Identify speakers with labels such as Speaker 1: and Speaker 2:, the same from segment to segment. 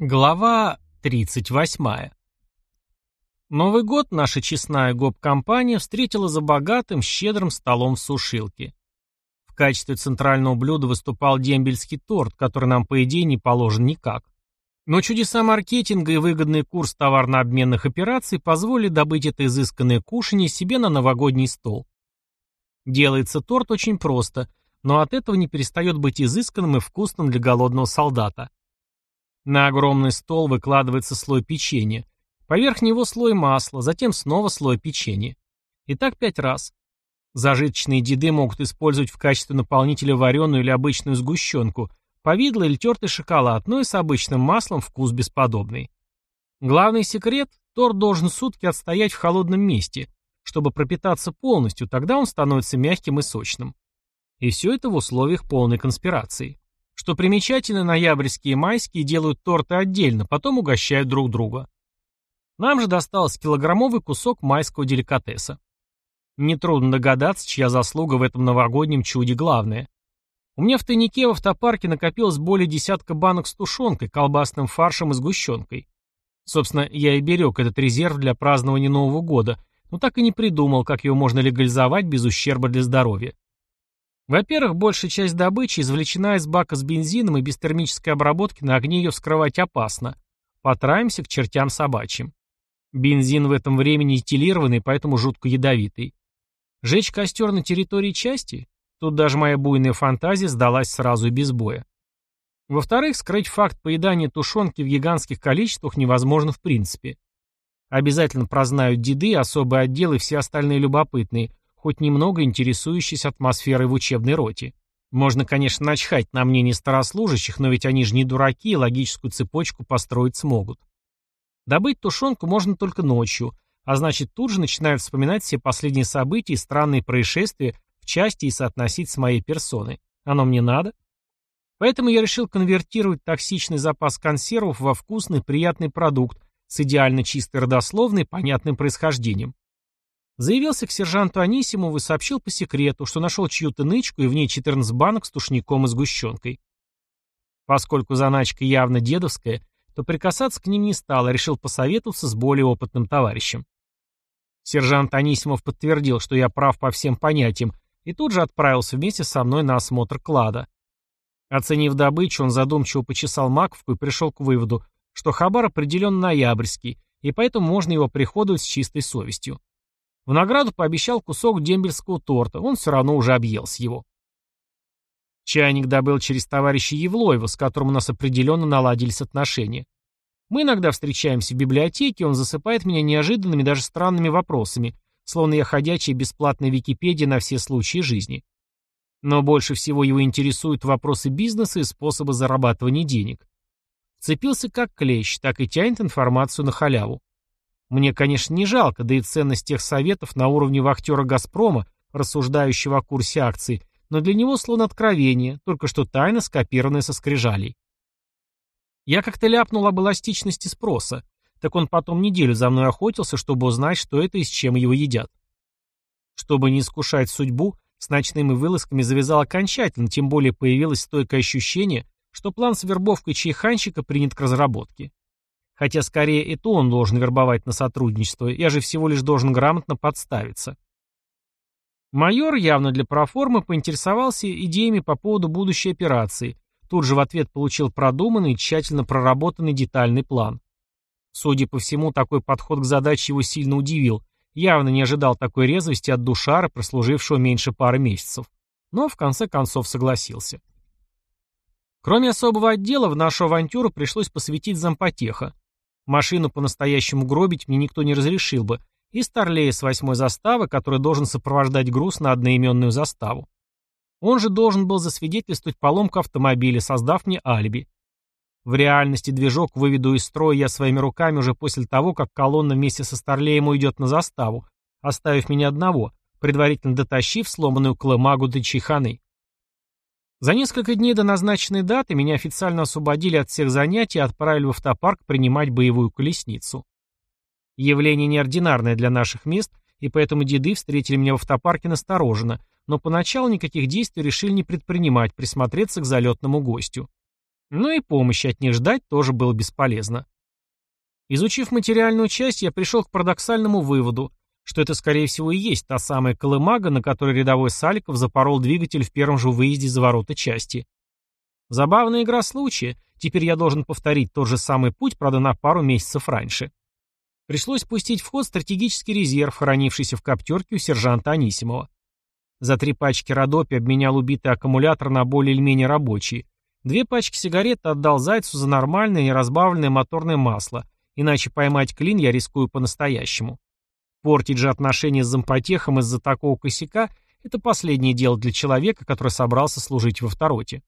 Speaker 1: Глава 38. Новый год наша честная гоп-компания встретила за богатым, щедрым столом в сушилке. В качестве центрального блюда выступал дембельский торт, который нам, по идее, не положен никак. Но чудеса маркетинга и выгодный курс товарно-обменных операций позволили добыть это изысканное кушанье себе на новогодний стол. Делается торт очень просто, но от этого не перестает быть изысканным и вкусным для голодного солдата. На огромный стол выкладывается слой печенья. Поверх него слой масла, затем снова слой печенья. И так пять раз. Зажиточные деды могут использовать в качестве наполнителя вареную или обычную сгущенку, повидло или тертый шоколад, но и с обычным маслом вкус бесподобный. Главный секрет – торт должен сутки отстоять в холодном месте, чтобы пропитаться полностью, тогда он становится мягким и сочным. И все это в условиях полной конспирации. Что примечательно, ноябрьские и майские делают торты отдельно, потом угощают друг друга. Нам же достался килограммовый кусок майского деликатеса. Нетрудно догадаться, чья заслуга в этом новогоднем чуде главная. У меня в тайнике в автопарке накопилось более десятка банок с тушенкой, колбасным фаршем и сгущенкой. Собственно, я и берег этот резерв для празднования Нового года, но так и не придумал, как его можно легализовать без ущерба для здоровья. Во-первых, большая часть добычи извлечена из бака с бензином и без термической обработки на огне ее вскрывать опасно. Потраемся к чертям собачьим. Бензин в этом времени этилированный, поэтому жутко ядовитый. Жечь костер на территории части? Тут даже моя буйная фантазия сдалась сразу и без боя. Во-вторых, скрыть факт поедания тушенки в гигантских количествах невозможно в принципе. Обязательно прознают деды, особые отделы и все остальные любопытные, хоть немного интересующийся атмосферой в учебной роте. Можно, конечно, начхать на мнение старослужащих, но ведь они же не дураки и логическую цепочку построить смогут. Добыть тушенку можно только ночью, а значит тут же начинают вспоминать все последние события и странные происшествия в части и соотносить с моей персоной. Оно мне надо? Поэтому я решил конвертировать токсичный запас консервов во вкусный, приятный продукт с идеально чистой родословной понятным происхождением. Заявился к сержанту Анисимову и сообщил по секрету, что нашел чью-то нычку и в ней 14 банок с тушником и сгущенкой. Поскольку заначка явно дедовская, то прикасаться к ним не стал, а решил посоветоваться с более опытным товарищем. Сержант Анисимов подтвердил, что я прав по всем понятиям, и тут же отправился вместе со мной на осмотр клада. Оценив добычу, он задумчиво почесал маковку и пришел к выводу, что хабар определен ноябрьский, и поэтому можно его приходовать с чистой совестью. В награду пообещал кусок дембельского торта, он все равно уже объелся его. Чайник добыл через товарища Евлоева, с которым у нас определенно наладились отношения. Мы иногда встречаемся в библиотеке, он засыпает меня неожиданными, даже странными вопросами, словно я ходячая бесплатная Википедия на все случаи жизни. Но больше всего его интересуют вопросы бизнеса и способы зарабатывания денег. Цепился как клещ, так и тянет информацию на халяву. Мне, конечно, не жалко, да и ценность тех советов на уровне вахтера «Газпрома», рассуждающего о курсе акций, но для него словно откровение, только что тайно скопированное со скрижалей. Я как-то ляпнул об эластичности спроса, так он потом неделю за мной охотился, чтобы узнать, что это и с чем его едят. Чтобы не искушать судьбу, с ночными вылазками завязал окончательно, тем более появилось стойкое ощущение, что план с вербовкой чайханщика принят к разработке. Хотя скорее это он должен вербовать на сотрудничество, я же всего лишь должен грамотно подставиться. Майор явно для проформы поинтересовался идеями по поводу будущей операции, тут же в ответ получил продуманный тщательно проработанный детальный план. Судя по всему, такой подход к задаче его сильно удивил, явно не ожидал такой резвости от душара, прослужившего меньше пары месяцев, но в конце концов согласился. Кроме особого отдела, в нашу авантюру пришлось посвятить зампотеха, Машину по-настоящему гробить мне никто не разрешил бы, и Старлея с восьмой заставы, который должен сопровождать груз на одноименную заставу. Он же должен был засвидетельствовать поломку автомобиля, создав мне алиби. В реальности движок выведу из строя я своими руками уже после того, как колонна вместе со Старлеем уйдет на заставу, оставив меня одного, предварительно дотащив сломанную клэмагу до Чайханы. За несколько дней до назначенной даты меня официально освободили от всех занятий и отправили в автопарк принимать боевую колесницу. Явление неординарное для наших мест, и поэтому деды встретили меня в автопарке настороженно, но поначалу никаких действий решили не предпринимать, присмотреться к залетному гостю. Но и помощи от них ждать тоже было бесполезно. Изучив материальную часть, я пришел к парадоксальному выводу, что это, скорее всего, и есть та самая колымага, на которой рядовой Саликов запорол двигатель в первом же выезде за ворота части. Забавная игра случая. Теперь я должен повторить тот же самый путь, правда, на пару месяцев раньше. Пришлось пустить в ход стратегический резерв, хранившийся в коптерке у сержанта Анисимова. За три пачки Родопи обменял убитый аккумулятор на более или менее рабочий. Две пачки сигарет отдал Зайцу за нормальное неразбавленное моторное масло, иначе поймать клин я рискую по-настоящему. Портить же отношения с зампотехом из-за такого косяка – это последнее дело для человека, который собрался служить во второте.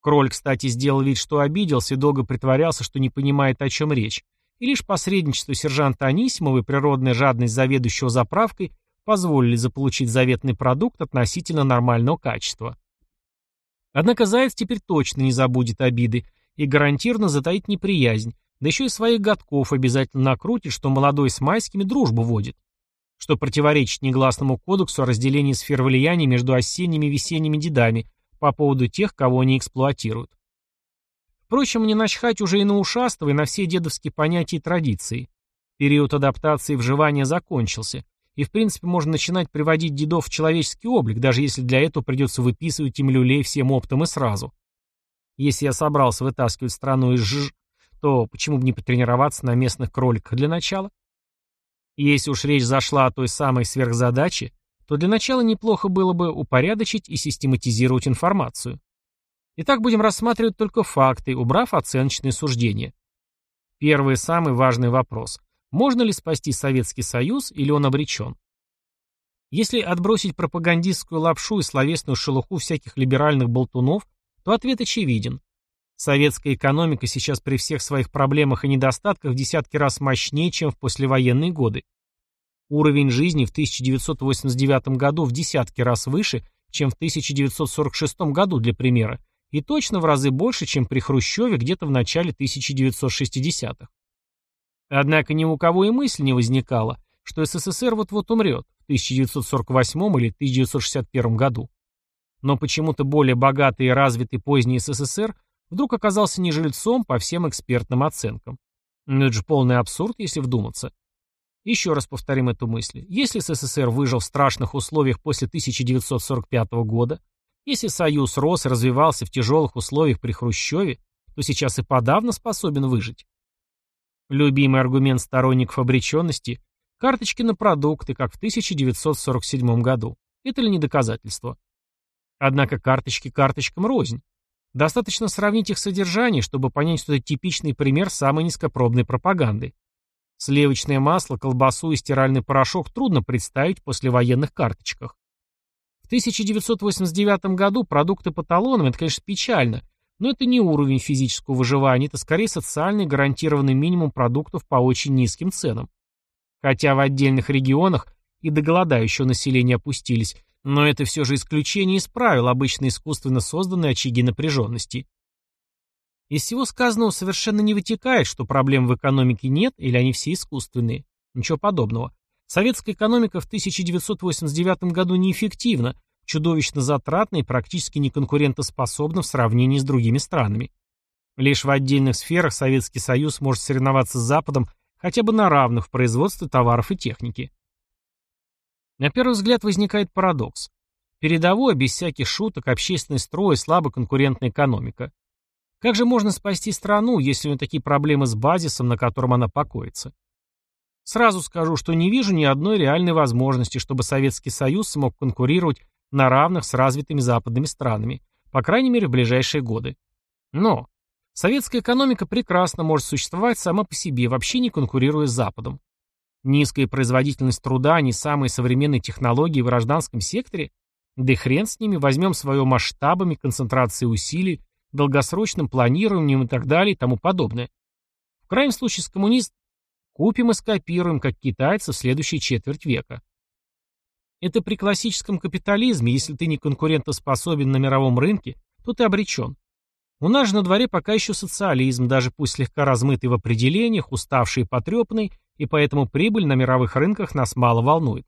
Speaker 1: Кроль, кстати, сделал вид, что обиделся и долго притворялся, что не понимает, о чем речь. И лишь посредничество сержанта Анисимова и природная жадность заведующего заправкой позволили заполучить заветный продукт относительно нормального качества. Однако Заяц теперь точно не забудет обиды и гарантированно затаит неприязнь, да еще и своих годков обязательно накрутит, что молодой с майскими дружбу водит, что противоречит негласному кодексу о разделении сфер влияния между осенними и весенними дедами по поводу тех, кого они эксплуатируют. Впрочем, не начхать уже и на ушастого, и на все дедовские понятия и традиции. Период адаптации и вживания закончился, и в принципе можно начинать приводить дедов в человеческий облик, даже если для этого придется выписывать им люлей всем оптом и сразу. Если я собрался вытаскивать страну из ж, то почему бы не потренироваться на местных кроликах для начала? если уж речь зашла о той самой сверхзадаче, то для начала неплохо было бы упорядочить и систематизировать информацию. Итак, будем рассматривать только факты, убрав оценочные суждения. Первый самый важный вопрос. Можно ли спасти Советский Союз или он обречен? Если отбросить пропагандистскую лапшу и словесную шелуху всяких либеральных болтунов, то ответ очевиден. Советская экономика сейчас при всех своих проблемах и недостатках в десятки раз мощнее, чем в послевоенные годы. Уровень жизни в 1989 году в десятки раз выше, чем в 1946 году, для примера, и точно в разы больше, чем при Хрущеве где-то в начале 1960-х. Однако ни у кого и мысли не возникало, что СССР вот-вот умрет в 1948 или 1961 году. Но почему-то более богатый и развитый поздний СССР вдруг оказался не жильцом по всем экспертным оценкам. Но это же полный абсурд, если вдуматься. Еще раз повторим эту мысль. Если СССР выжил в страшных условиях после 1945 года, если Союз рос и развивался в тяжелых условиях при Хрущеве, то сейчас и подавно способен выжить. Любимый аргумент сторонников обреченности – карточки на продукты, как в 1947 году. Это ли не доказательство? Однако карточки карточкам рознь. Достаточно сравнить их содержание, чтобы понять, что это типичный пример самой низкопробной пропаганды. Сливочное масло, колбасу и стиральный порошок трудно представить в послевоенных карточках. В 1989 году продукты по талонам – это, конечно, печально, но это не уровень физического выживания, это скорее социальный гарантированный минимум продуктов по очень низким ценам. Хотя в отдельных регионах и до голодающего населения опустились, но это все же исключение из правил, обычно искусственно созданные очаги напряженности. Из всего сказанного совершенно не вытекает, что проблем в экономике нет или они все искусственные. Ничего подобного. Советская экономика в 1989 году неэффективна, чудовищно затратна и практически неконкурентоспособна в сравнении с другими странами. Лишь в отдельных сферах Советский Союз может соревноваться с Западом хотя бы на равных в производстве товаров и техники. На первый взгляд возникает парадокс. Передовой, без всяких шуток, общественный строй, слабоконкурентная экономика. Как же можно спасти страну, если у нее такие проблемы с базисом, на котором она покоится? Сразу скажу, что не вижу ни одной реальной возможности, чтобы Советский Союз смог конкурировать на равных с развитыми западными странами, по крайней мере в ближайшие годы. Но советская экономика прекрасно может существовать сама по себе, вообще не конкурируя с Западом. Низкая производительность труда, не самые современные технологии в гражданском секторе? Да хрен с ними, возьмем свое масштабами, концентрацией усилий, долгосрочным планированием и так далее и тому подобное. В крайнем случае с коммунист купим и скопируем, как китайцы в следующей четверть века. Это при классическом капитализме, если ты не конкурентоспособен на мировом рынке, то ты обречен. У нас же на дворе пока еще социализм, даже пусть слегка размытый в определениях, уставший и потрепанный, и поэтому прибыль на мировых рынках нас мало волнует.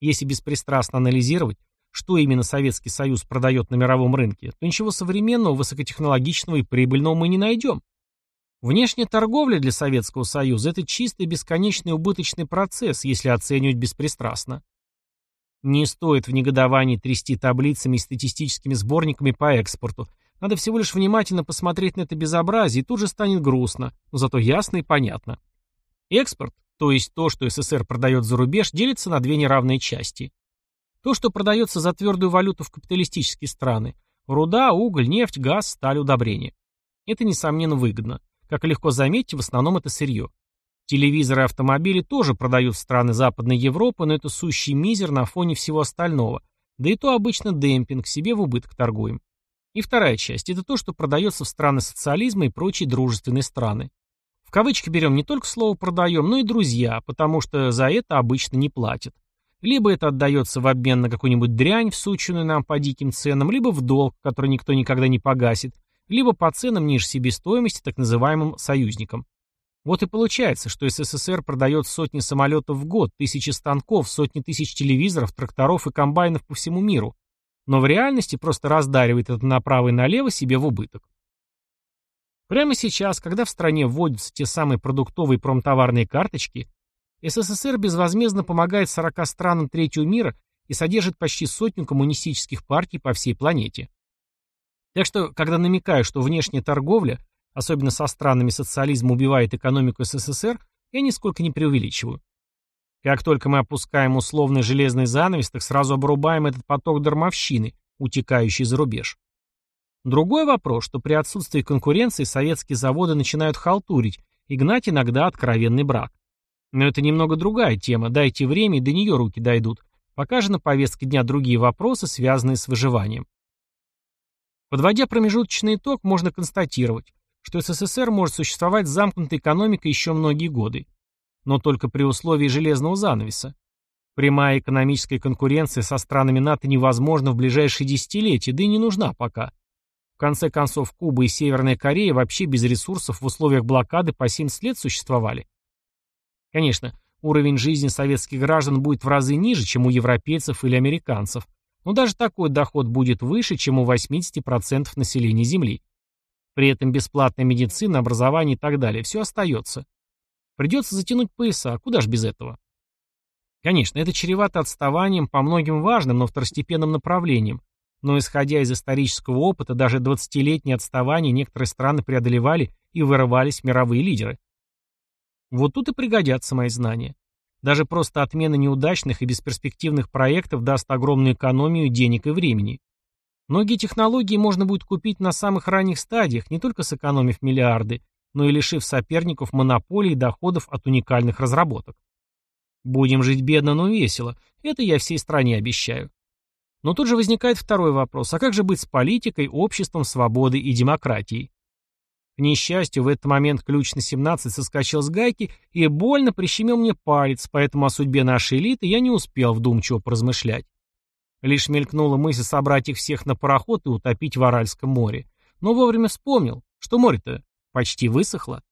Speaker 1: Если беспристрастно анализировать, что именно Советский Союз продает на мировом рынке, то ничего современного, высокотехнологичного и прибыльного мы не найдем. Внешняя торговля для Советского Союза – это чистый бесконечный убыточный процесс, если оценивать беспристрастно. Не стоит в негодовании трясти таблицами и статистическими сборниками по экспорту. Надо всего лишь внимательно посмотреть на это безобразие, и тут же станет грустно, но зато ясно и понятно. Экспорт, то есть то, что СССР продает за рубеж, делится на две неравные части. То, что продается за твердую валюту в капиталистические страны – руда, уголь, нефть, газ, сталь, удобрения. Это, несомненно, выгодно. Как легко заметить, в основном это сырье. Телевизоры и автомобили тоже продают в страны Западной Европы, но это сущий мизер на фоне всего остального. Да и то обычно демпинг, себе в убыток торгуем. И вторая часть – это то, что продается в страны социализма и прочие дружественные страны. В кавычки берем не только слово «продаем», но и «друзья», потому что за это обычно не платят. Либо это отдается в обмен на какую-нибудь дрянь, всученную нам по диким ценам, либо в долг, который никто никогда не погасит, либо по ценам ниже себестоимости так называемым союзникам. Вот и получается, что СССР продает сотни самолетов в год, тысячи станков, сотни тысяч телевизоров, тракторов и комбайнов по всему миру, но в реальности просто раздаривает это направо и налево себе в убыток. Прямо сейчас, когда в стране вводятся те самые продуктовые промтоварные карточки, СССР безвозмездно помогает 40 странам третьего мира и содержит почти сотню коммунистических партий по всей планете. Так что, когда намекаю, что внешняя торговля, особенно со странами социализма, убивает экономику СССР, я нисколько не преувеличиваю. Как только мы опускаем условный железный занавес, так сразу обрубаем этот поток дармовщины, утекающий за рубеж. Другой вопрос, что при отсутствии конкуренции советские заводы начинают халтурить и гнать иногда откровенный брак. Но это немного другая тема, дайте время, и до нее руки дойдут. Пока же на повестке дня другие вопросы, связанные с выживанием. Подводя промежуточный итог, можно констатировать, что СССР может существовать замкнутой экономикой еще многие годы, но только при условии железного занавеса. Прямая экономическая конкуренция со странами НАТО невозможна в ближайшие десятилетия, да и не нужна пока. В конце концов, Куба и Северная Корея вообще без ресурсов в условиях блокады по 70 лет существовали. Конечно, уровень жизни советских граждан будет в разы ниже, чем у европейцев или американцев, но даже такой доход будет выше, чем у 80% населения Земли. При этом бесплатная медицина, образование и так далее, все остается. Придется затянуть пояса, куда ж без этого? Конечно, это чревато отставанием по многим важным, но второстепенным направлениям, но исходя из исторического опыта, даже 20-летнее отставание некоторые страны преодолевали и вырывались мировые лидеры. Вот тут и пригодятся мои знания. Даже просто отмена неудачных и бесперспективных проектов даст огромную экономию денег и времени. Многие технологии можно будет купить на самых ранних стадиях, не только сэкономив миллиарды, но и лишив соперников монополий и доходов от уникальных разработок. Будем жить бедно, но весело. Это я всей стране обещаю. Но тут же возникает второй вопрос. А как же быть с политикой, обществом, свободой и демократией? К несчастью, в этот момент ключ на 17 соскочил с гайки и больно прищемил мне палец, поэтому о судьбе нашей элиты я не успел вдумчиво поразмышлять. Лишь мелькнула мысль собрать их всех на пароход и утопить в Аральском море. Но вовремя вспомнил, что море-то почти высохло.